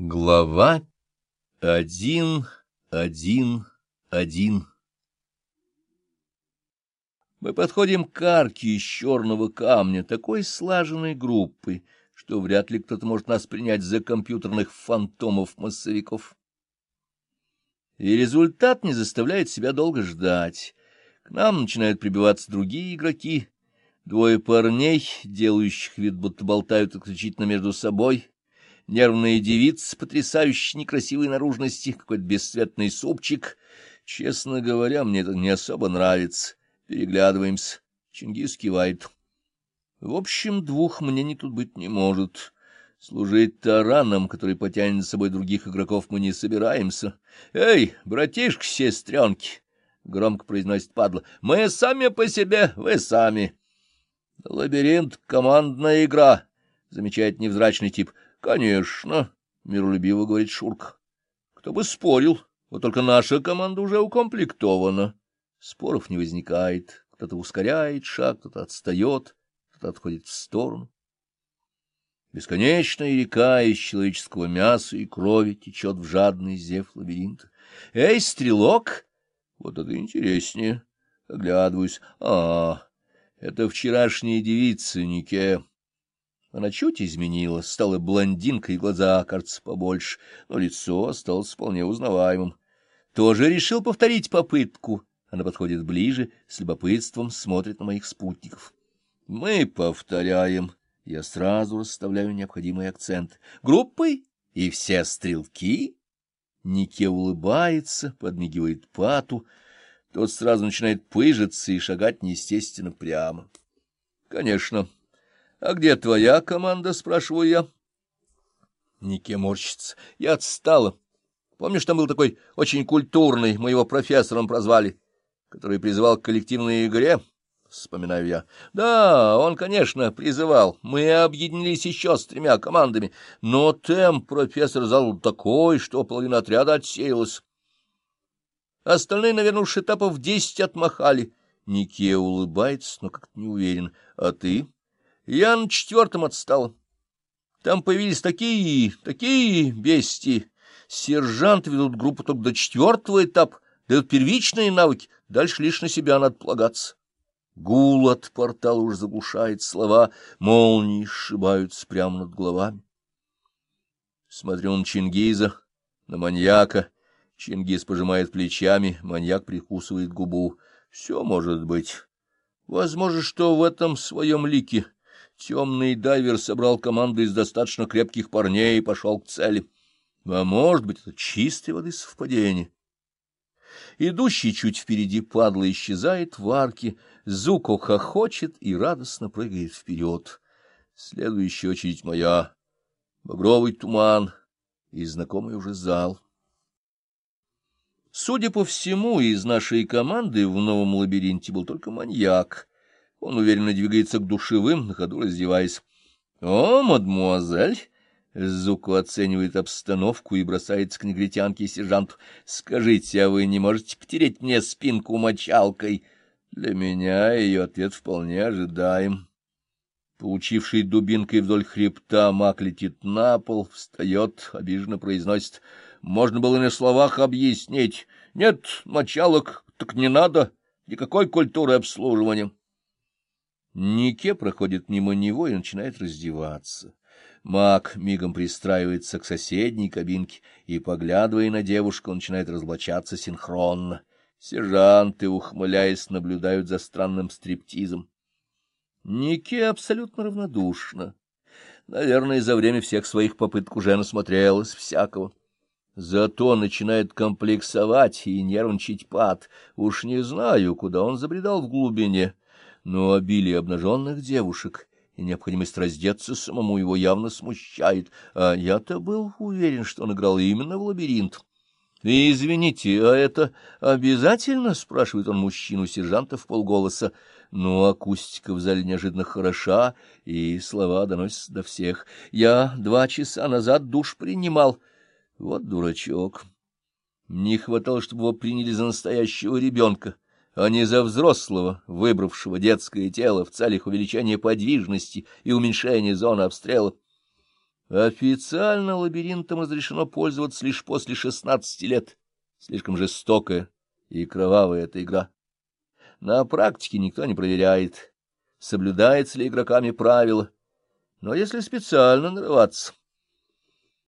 Глава один, один, один Мы подходим к арке из черного камня, такой слаженной группой, что вряд ли кто-то может нас принять за компьютерных фантомов-массовиков. И результат не заставляет себя долго ждать. К нам начинают прибиваться другие игроки, двое парней, делающих вид, будто болтают исключительно между собой — нервная девица, потрясающей некрасивой наружности, какой-то бесцветный супчик. Честно говоря, мне это не особо нравится. Переглядываемся. Чингис кивает. В общем, двух мнений тут быть не может. Служить тараном, который потянет за собой других игроков, мы не собираемся. «Эй, братишка, сестренки!» — громко произносит падла. «Мы сами по себе, вы сами!» «Лабиринт — командная игра», — замечает невзрачный тип. — Конечно, — миролюбиво говорит Шурка. — Кто бы спорил, вот только наша команда уже укомплектована. Споров не возникает, кто-то ускоряет шаг, кто-то отстает, кто-то отходит в сторону. Бесконечная река из человеческого мяса и крови течет в жадный зев лабиринта. Эй, стрелок! Вот это интереснее. Оглядываюсь. А, это вчерашняя девица Нике. Она чуть изменилась, стала блондинкой, глаза, кажется, побольше, но лицо осталось вполне узнаваемым. Тоже решил повторить попытку. Она подходит ближе, с любопытством смотрит на моих спутников. Мы повторяем. Я сразу расставляю необходимый акцент. Группой и все стрелки. Нике улыбается, подмигивает Пату. Тот сразу начинает пыжиться и шагать неестественно прямо. Конечно, — А где твоя команда? — спрашиваю я. Нике морщится. Я отстала. Помнишь, там был такой очень культурный, мы его профессором прозвали, который призывал к коллективной игре? Вспоминаю я. Да, он, конечно, призывал. Мы объединились еще с тремя командами, но темп профессор зал такой, что половина отряда отсеялась. Остальные, наверное, уж этапов десять отмахали. Нике улыбается, но как-то не уверен. А ты? Я на четвертом отстал. Там появились такие, такие бестии. Сержанты ведут группу только до четвертого этапа, дают первичные навыки, дальше лишь на себя надо полагаться. Гул от портала уж заглушает слова, молнии сшибаются прямо над головами. Смотрю на Чингиза, на маньяка. Чингиз пожимает плечами, маньяк прикусывает губу. Все может быть. Возможно, что в этом своем лике Темный дайвер собрал команду из достаточно крепких парней и пошел к цели. А может быть, это чистой воды совпадение. Идущий чуть впереди падла исчезает в арке, Зуко хохочет и радостно прыгает вперед. Следующая очередь моя. Багровый туман и знакомый уже зал. Судя по всему, из нашей команды в новом лабиринте был только маньяк. Он уверенно двигается к душевым, на ходу раздеваясь. — О, мадмуазель! — Зуку оценивает обстановку и бросается к негритянке и сержанту. — Скажите, а вы не можете потереть мне спинку мочалкой? Для меня ее ответ вполне ожидаем. Получивший дубинкой вдоль хребта, маг летит на пол, встает, обиженно произносит. Можно было на словах объяснить. Нет, мочалок, так не надо. Никакой культуры обслуживания. Нике проходит мимо него и начинает раздеваться. Маг мигом пристраивается к соседней кабинке и, поглядывая на девушку, начинает разлучаться синхронно. Сержанты, ухмыляясь, наблюдают за странным стриптизом. Нике абсолютно равнодушна. Наверное, за время всех своих попыток уже насмотрелась всякого. Зато начинает комплексовать и нервничать пад. Уж не знаю, куда он забредал в глубине но обилие обнаженных девушек и необходимость раздеться самому его явно смущает, а я-то был уверен, что он играл именно в лабиринт. — Извините, а это обязательно? — спрашивает он мужчину-сержанта в полголоса. Но акустика в зале неожиданно хороша, и слова доносятся до всех. Я два часа назад душ принимал. Вот дурачок. Не хватало, чтобы его приняли за настоящего ребенка а не за взрослого, выбравшего детское тело в целях увеличения подвижности и уменьшения зоны обстрела. Официально лабиринтом разрешено пользоваться лишь после шестнадцати лет. Слишком жестокая и кровавая эта игра. На практике никто не проверяет, соблюдается ли игроками правила. Но если специально нарываться,